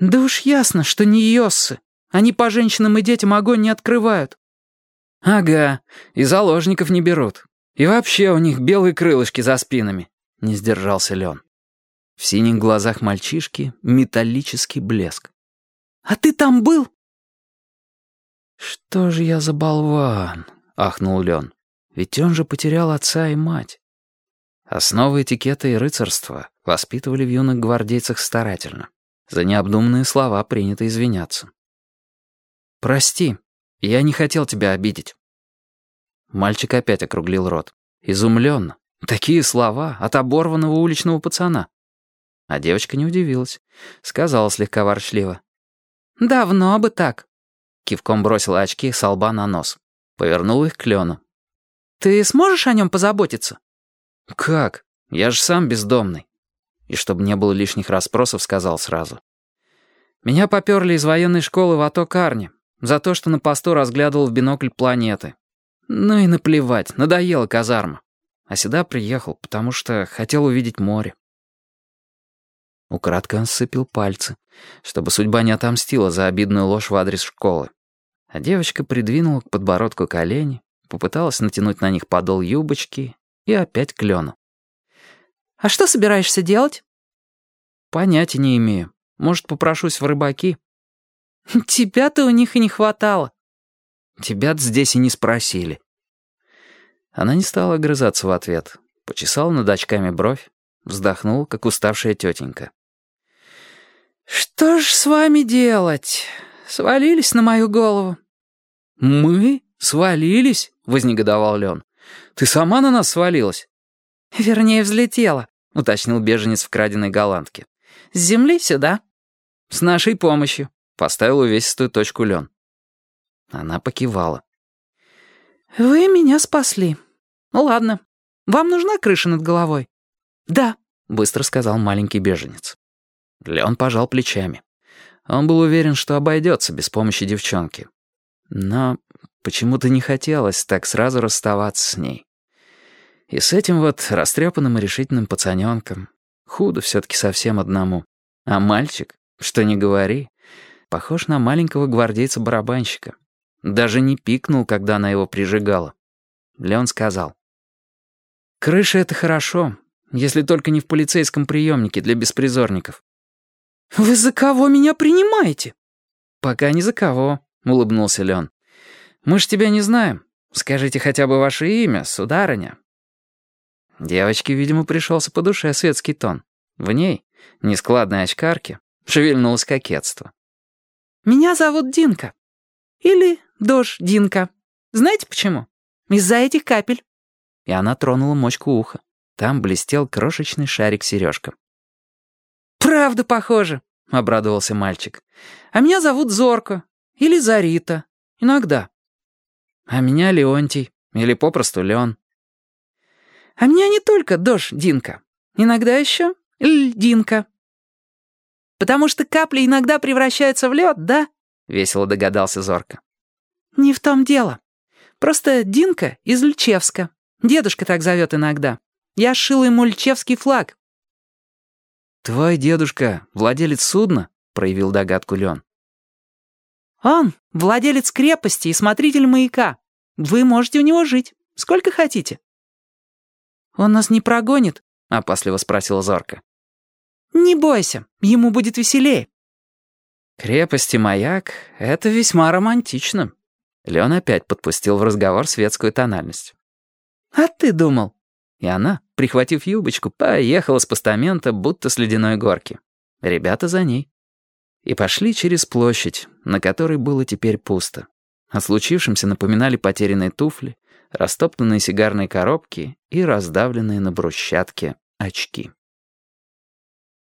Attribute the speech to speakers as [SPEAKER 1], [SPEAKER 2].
[SPEAKER 1] «Да уж ясно, что не Йоссы. Они по женщинам и детям огонь не открывают».
[SPEAKER 2] «Ага, и заложников не берут. И вообще у них белые крылышки за спинами», — не сдержался Лен. В синих глазах мальчишки металлический блеск.
[SPEAKER 1] «А ты там был?»
[SPEAKER 2] «Что же я за болван?» — ахнул Лен. «Ведь он же потерял отца и мать». Основы этикета и рыцарства воспитывали в юных гвардейцах старательно. За необдуманные слова принято извиняться. «Прости, я не хотел тебя обидеть». Мальчик опять округлил рот. Изумленно. Такие слова от оборванного уличного пацана. А девочка не удивилась. Сказала слегка ворчливо.
[SPEAKER 1] «Давно бы так».
[SPEAKER 2] Кивком бросила очки с лба на нос. Повернула их к Лену.
[SPEAKER 1] «Ты сможешь о нем позаботиться?»
[SPEAKER 2] «Как? Я же сам бездомный». И чтобы не было лишних расспросов, сказал сразу. «Меня поперли из военной школы в АТО Карни за то, что на посту разглядывал в бинокль планеты. Ну и наплевать, надоела казарма. А сюда приехал, потому что хотел увидеть море». Украдко он сцепил пальцы, чтобы судьба не отомстила за обидную ложь в адрес школы. А девочка придвинула к подбородку колени, попыталась натянуть на них подол юбочки и опять клену.
[SPEAKER 1] «А что собираешься делать?»
[SPEAKER 2] «Понятия не имею. Может, попрошусь в рыбаки?»
[SPEAKER 1] «Тебя-то у них и не хватало».
[SPEAKER 2] «Тебя-то здесь и не спросили». Она не стала огрызаться в ответ, почесала над очками бровь, вздохнула, как уставшая тетенька.
[SPEAKER 1] «Что ж с вами делать? Свалились на мою голову».
[SPEAKER 2] «Мы? Свалились?» — вознегодовал Лен. «Ты сама на нас свалилась?»
[SPEAKER 1] «Вернее, взлетела», — уточнил беженец в краденой голландке. «С земли сюда».
[SPEAKER 2] «С нашей помощью», — поставил увесистую точку Лен. Она покивала.
[SPEAKER 1] «Вы меня спасли. Ну ладно. Вам нужна крыша над головой?» «Да», — быстро сказал маленький беженец.
[SPEAKER 2] Леон пожал плечами. Он был уверен, что обойдется без помощи девчонки. Но почему-то не хотелось так сразу расставаться с ней. И с этим вот растрепанным и решительным пацаненком худо все-таки совсем одному. А мальчик, что не говори, похож на маленького гвардейца-барабанщика. Даже не пикнул, когда она его прижигала. Леон сказал. «Крыша — это хорошо, если только не в полицейском приемнике для беспризорников.
[SPEAKER 1] «Вы за кого меня принимаете?»
[SPEAKER 2] «Пока не за кого», — улыбнулся Лен. «Мы ж тебя не знаем. Скажите хотя бы ваше имя, сударыня». Девочке, видимо, пришелся по душе светский тон. В ней, нескладной очкарке, шевельнулось кокетство.
[SPEAKER 1] «Меня зовут Динка. Или Дож Динка. Знаете почему? Из-за этих капель».
[SPEAKER 2] И она тронула мочку уха. Там блестел крошечный шарик-сережка.
[SPEAKER 1] «Правда похоже», — обрадовался мальчик. «А меня зовут Зорко. Или Зарита. Иногда».
[SPEAKER 2] «А меня Леонтий. Или попросту Леон».
[SPEAKER 1] «А меня не только Дош Динка. Иногда еще Льдинка». «Потому что капли иногда превращаются в лед, да?» — весело догадался Зорко. «Не в том дело. Просто Динка из Льчевска. Дедушка так зовет иногда. Я шила ему льчевский флаг,
[SPEAKER 2] «Твой дедушка — владелец судна?» — проявил догадку Лен.
[SPEAKER 1] «Он — владелец крепости и смотритель маяка. Вы можете у него жить. Сколько хотите». «Он нас не прогонит?» — опасливо спросила Зорка. «Не бойся, ему будет веселее».
[SPEAKER 2] «Крепость и маяк — это весьма романтично». Лен опять подпустил в разговор светскую тональность.
[SPEAKER 1] «А ты думал?»
[SPEAKER 2] И она, прихватив юбочку, поехала с постамента, будто с ледяной горки. Ребята за ней. И пошли через площадь, на которой было теперь пусто. О случившемся напоминали потерянные туфли, растоптанные сигарные коробки и раздавленные на брусчатке очки.